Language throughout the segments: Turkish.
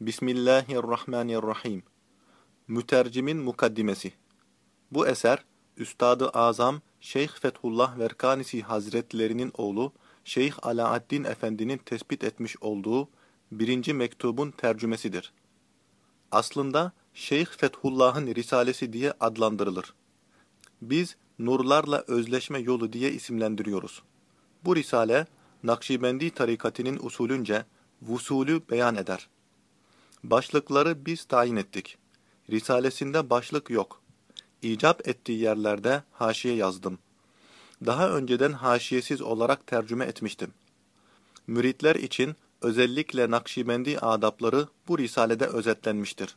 Bismillahirrahmanirrahim. Mütercimin Mukaddimesi Bu eser, Üstad-ı Azam Şeyh Fethullah Verkanisi Hazretlerinin oğlu Şeyh Alaaddin Efendi'nin tespit etmiş olduğu birinci mektubun tercümesidir. Aslında Şeyh Fethullah'ın Risalesi diye adlandırılır. Biz nurlarla özleşme yolu diye isimlendiriyoruz. Bu risale, Nakşibendi tarikatinin usulünce vusulü beyan eder. Başlıkları biz tayin ettik. Risalesinde başlık yok. İcap ettiği yerlerde haşiye yazdım. Daha önceden haşiyesiz olarak tercüme etmiştim. Müritler için özellikle Nakşibendi adapları bu risalede özetlenmiştir.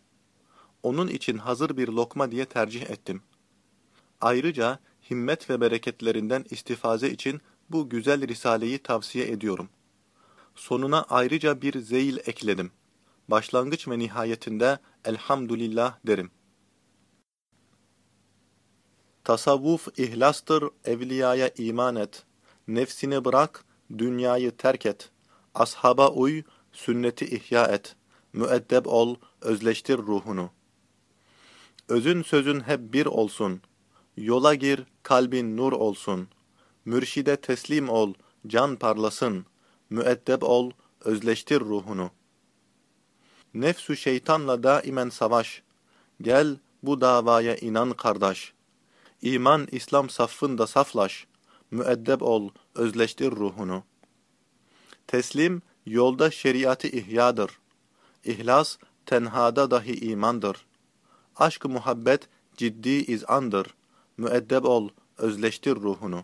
Onun için hazır bir lokma diye tercih ettim. Ayrıca himmet ve bereketlerinden istifaze için bu güzel risaleyi tavsiye ediyorum. Sonuna ayrıca bir zeyil ekledim. Başlangıç ve nihayetinde elhamdülillah derim. Tasavvuf ihlastır, evliyaya iman et. Nefsini bırak, dünyayı terk et. Ashaba uy, sünneti ihya et. Müeddeb ol, özleştir ruhunu. Özün sözün hep bir olsun. Yola gir, kalbin nur olsun. Mürşide teslim ol, can parlasın. Müeddeb ol, özleştir ruhunu. Nefsü şeytanla daimen savaş. Gel bu davaya inan kardeş. İman İslam saffında saflaş. Müeddeb ol, özleştir ruhunu. Teslim yolda şeriatı ihyadır. İhlas tenhada dahi imandır. Aşk muhabbet ciddi izandır. Müeddeb ol, özleştir ruhunu.